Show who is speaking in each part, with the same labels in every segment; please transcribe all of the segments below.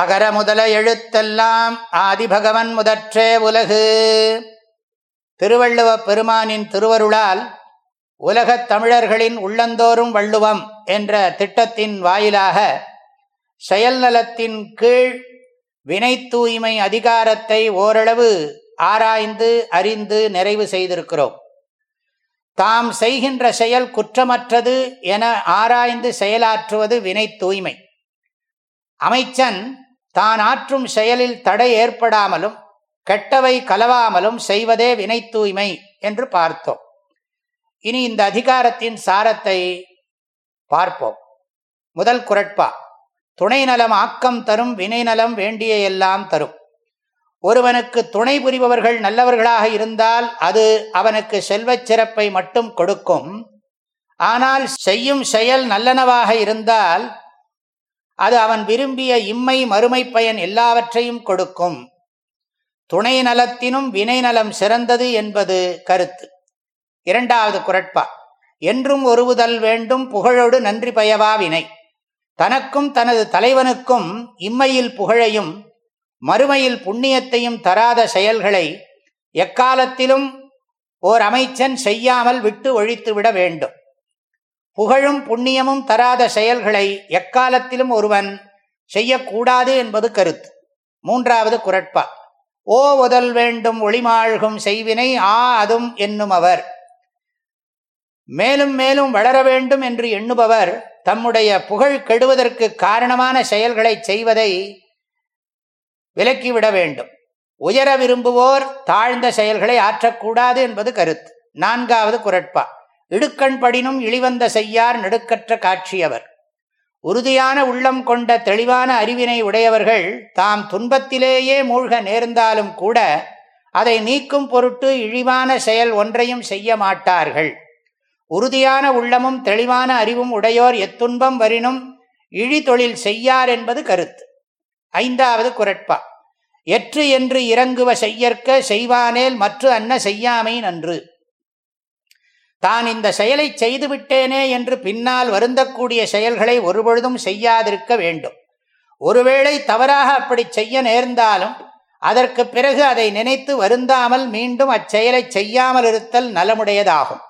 Speaker 1: அகர முதல எழுத்தெல்லாம் ஆதிபகவன் முதற்றே உலகு திருவள்ளுவ பெருமானின் திருவருளால் உலகத் தமிழர்களின் உள்ளந்தோறும் வள்ளுவம் என்ற திட்டத்தின் வாயிலாக செயல்நலத்தின் கீழ் வினை தூய்மை அதிகாரத்தை ஓரளவு ஆராய்ந்து அறிந்து நிறைவு செய்திருக்கிறோம் தாம் செய்கின்ற செயல் குற்றமற்றது என ஆராய்ந்து செயலாற்றுவது வினை தூய்மை அமைச்சன் தான் ஆற்றும் செயலில் தடை ஏற்படாமலும் கெட்டவை கலவாமலும் செய்வதே வினை தூய்மை என்று பார்த்தோம் இனி இந்த அதிகாரத்தின் சாரத்தை பார்ப்போம் முதல் குரட்பா துணை நலம் ஆக்கம் தரும் வினை நலம் வேண்டிய எல்லாம் தரும் ஒருவனுக்கு துணை புரிபவர்கள் நல்லவர்களாக இருந்தால் அது அவனுக்கு செல்வச் சிறப்பை மட்டும் கொடுக்கும் ஆனால் செய்யும் செயல் நல்லனவாக இருந்தால் அது அவன் விரும்பிய இம்மை மறுமை பயன் எல்லாவற்றையும் கொடுக்கும் துணை நலத்தினும் வினை நலம் சிறந்தது என்பது கருத்து இரண்டாவது குரட்பா என்றும் ஒருவுதல் வேண்டும் புகழோடு நன்றி பயவா வினை தனக்கும் தனது தலைவனுக்கும் இம்மையில் புகழையும் மறுமையில் புண்ணியத்தையும் தராத செயல்களை எக்காலத்திலும் ஓர் அமைச்சன் செய்யாமல் விட்டு ஒழித்துவிட வேண்டும் புகழும் புண்ணியமும் தராத செயல்களை எக்காலத்திலும் ஒருவன் செய்யக்கூடாது என்பது கருத்து மூன்றாவது குரட்பா ஓ உதல் வேண்டும் ஒளிமாழ்கும் செய்வினை ஆ அதும் என்னும் அவர் மேலும் மேலும் வளர வேண்டும் என்று எண்ணுபவர் தம்முடைய புகழ் கெடுவதற்கு காரணமான செயல்களை செய்வதை விலக்கிவிட வேண்டும் உயர விரும்புவோர் தாழ்ந்த செயல்களை ஆற்றக்கூடாது என்பது கருத்து நான்காவது குரட்பா இடுக்கண் படினும் இழிவந்த செய்யார் நெடுக்கற்ற காட்சியவர் உறுதியான உள்ளம் கொண்ட தெளிவான அறிவினை உடையவர்கள் தாம் துன்பத்திலேயே மூழ்க நேர்ந்தாலும் கூட அதை நீக்கும் பொருட்டு இழிவான செயல் ஒன்றையும் செய்ய மாட்டார்கள் உறுதியான உள்ளமும் தெளிவான அறிவும் உடையோர் எத்துன்பம் வரினும் இழி தொழில் செய்யார் என்பது கருத்து ஐந்தாவது குரட்பா எற்று என்று இறங்குவ செய்யற்க செய்வானேல் மற்ற அன்ன செய்யாமை நன்று தான் இந்த செயலை செய்துவிட்டேனே என்று பின்னால் வருந்தக்கூடிய செயல்களை ஒருபொழுதும் செய்யாதிருக்க வேண்டும் ஒருவேளை தவறாக அப்படி செய்ய நேர்ந்தாலும் அதற்கு பிறகு அதை நினைத்து வருந்தாமல் மீண்டும் அச்செயலை செய்யாமல் இருத்தல் நலமுடையதாகும்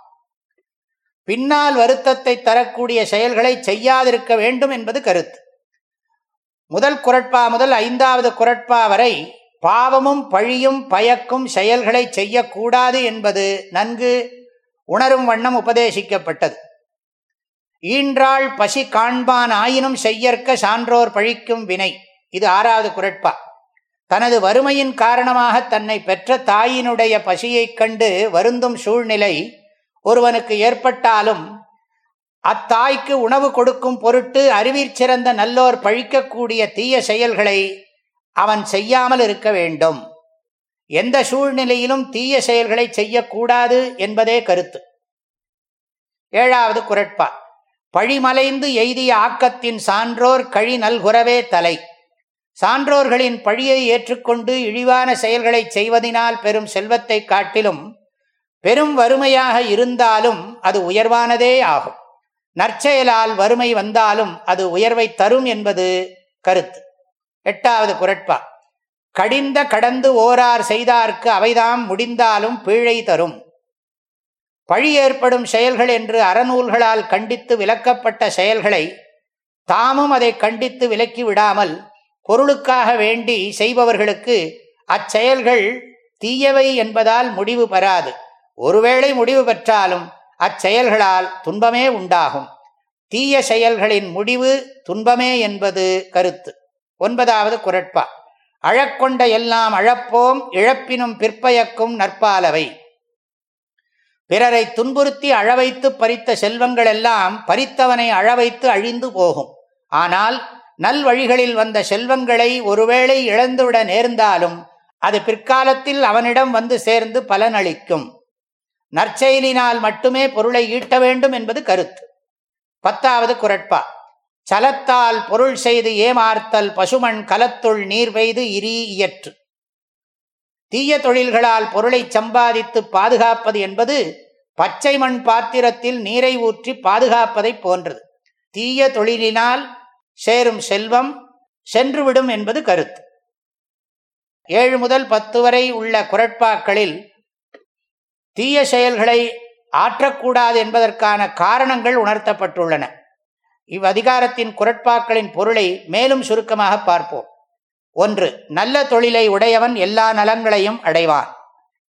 Speaker 1: பின்னால் வருத்தத்தை தரக்கூடிய செயல்களை செய்யாதிருக்க வேண்டும் என்பது கருத்து முதல் குரட்பா முதல் ஐந்தாவது குரட்பா வரை பாவமும் பழியும் பயக்கும் செயல்களை செய்யக்கூடாது என்பது நன்கு உணரும் வண்ணம் உபதேசிக்கப்பட்டது ஈன்றாள் பசி காண்பான் ஆயினும் செய்யற்க சான்றோர் பழிக்கும் வினை இது ஆறாவது குரட்பா தனது வறுமையின் காரணமாக தன்னை பெற்ற தாயினுடைய பசியைக் கண்டு வருந்தும் சூழ்நிலை ஒருவனுக்கு ஏற்பட்டாலும் அத்தாய்க்கு உணவு கொடுக்கும் பொருட்டு அறிவிற் சிறந்த நல்லோர் பழிக்கக்கூடிய தீய செயல்களை அவன் செய்யாமல் இருக்க வேண்டும் எந்த சூழ்நிலையிலும் தீய செயல்களை செய்யக்கூடாது என்பதே கருத்து ஏழாவது குரட்பா பழிமலைந்து எய்திய ஆக்கத்தின் சான்றோர் கழி நல்குறவே தலை சான்றோர்களின் பழியை ஏற்றுக்கொண்டு இழிவான செயல்களை செய்வதனால் பெரும் செல்வத்தை காட்டிலும் பெரும் வறுமையாக இருந்தாலும் அது உயர்வானதே ஆகும் நற்செயலால் வறுமை வந்தாலும் அது உயர்வை தரும் என்பது கருத்து எட்டாவது குரட்பா கடிந்த கடந்து ஓரார் செய்தார்க்கு அவைதாம் முடிந்தாலும் பிழை தரும் பழி ஏற்படும் செயல்கள் என்று அறநூல்களால் கண்டித்து விலக்கப்பட்ட செயல்களை தாமும் அதை கண்டித்து விலக்கி விடாமல் பொருளுக்காக வேண்டி செய்பவர்களுக்கு அச்செயல்கள் தீயவை என்பதால் முடிவு பெறாது ஒருவேளை முடிவு பெற்றாலும் அச்செயல்களால் துன்பமே உண்டாகும் தீய செயல்களின் முடிவு துன்பமே என்பது கருத்து ஒன்பதாவது குரட்பா அழக்கொண்ட எல்லாம் அழப்போம் இழப்பினும் பிற்பயக்கும் நற்பாலவை பிறரை துன்புறுத்தி அழவைத்து பறித்த செல்வங்கள் எல்லாம் பறித்தவனை அழவைத்து அழிந்து போகும் ஆனால் நல்வழிகளில் வந்த செல்வங்களை ஒருவேளை இழந்துவிட நேர்ந்தாலும் அது பிற்காலத்தில் அவனிடம் வந்து சேர்ந்து பலனளிக்கும் நற்செயலினால் மட்டுமே பொருளை ஈட்ட வேண்டும் என்பது கருத்து பத்தாவது குரட்பா சலத்தால் பொருள் செய்து ஏமாற்றல் பசுமண் கலத்துள் நீர் பெய்து இரி இயற்று தீய தொழில்களால் பொருளை சம்பாதித்து பாதுகாப்பது என்பது பச்சை மண் பாத்திரத்தில் நீரை ஊற்றி பாதுகாப்பதை போன்றது தீய தொழிலினால் சேரும் செல்வம் சென்றுவிடும் என்பது கருத்து ஏழு முதல் பத்து வரை உள்ள குரட்பாக்களில் தீய செயல்களை ஆற்றக்கூடாது என்பதற்கான காரணங்கள் உணர்த்தப்பட்டுள்ளன இவ்வதிகாரத்தின் குரட்பாக்களின் பொருளை மேலும் சுருக்கமாக பார்ப்போம் ஒன்று நல்ல தொழிலை உடையவன் எல்லா நலன்களையும் அடைவான்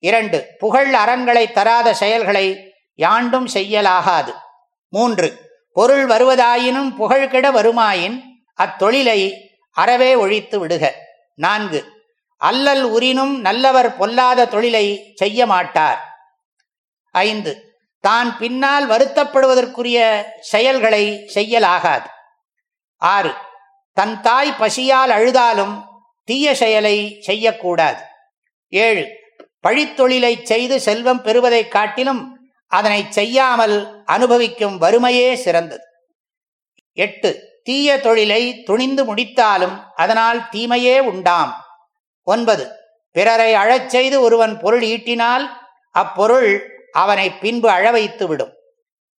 Speaker 1: இரண்டு புகழ் அறன்களை தராத செயல்களை யாண்டும் செய்யலாகாது மூன்று பொருள் வருவதாயினும் புகழ்கிட வருமாயின் அத்தொழிலை அறவே ஒழித்து விடுக நான்கு அல்லல் உரினும் நல்லவர் பொல்லாத தொழிலை செய்ய மாட்டார் ஐந்து தான் பின்னால் வருத்தப்படுவதற்குரிய செயல்களை செய்யலாகாது ஆறு தன் தாய் பசியால் அழுதாலும் தீய செயலை செய்யக்கூடாது ஏழு பழித்தொழிலை செய்து செல்வம் பெறுவதை காட்டிலும் அதனை செய்யாமல் அனுபவிக்கும் வறுமையே சிறந்தது எட்டு தீய தொழிலை துணிந்து முடித்தாலும் அதனால் தீமையே உண்டாம் ஒன்பது பிறரை அழச் செய்து ஒருவன் பொருள் ஈட்டினால் அப்பொருள் அவனை பின்பு அழ விடும்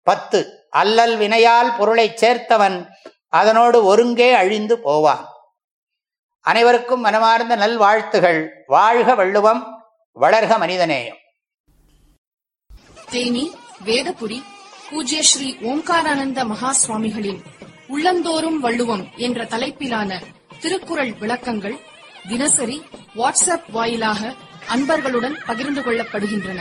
Speaker 1: பத்து அல்லல் வினையால் பொருளை சேர்த்தவன் அதனோடு ஒருங்கே அழிந்து போவான் அனைவருக்கும் மனமார்ந்த நல்வாழ்த்துகள் வாழ்க வள்ளுவம் வளர்க மனிதநேயம் தேனி வேதபுடி பூஜ்ய ஸ்ரீ ஓம்காரானந்த மகா சுவாமிகளின் உள்ளந்தோறும் வள்ளுவம் என்ற தலைப்பிலான திருக்குறள் விளக்கங்கள் தினசரி வாட்ஸ்அப் வாயிலாக அன்பர்களுடன் பகிர்ந்து கொள்ளப்படுகின்றன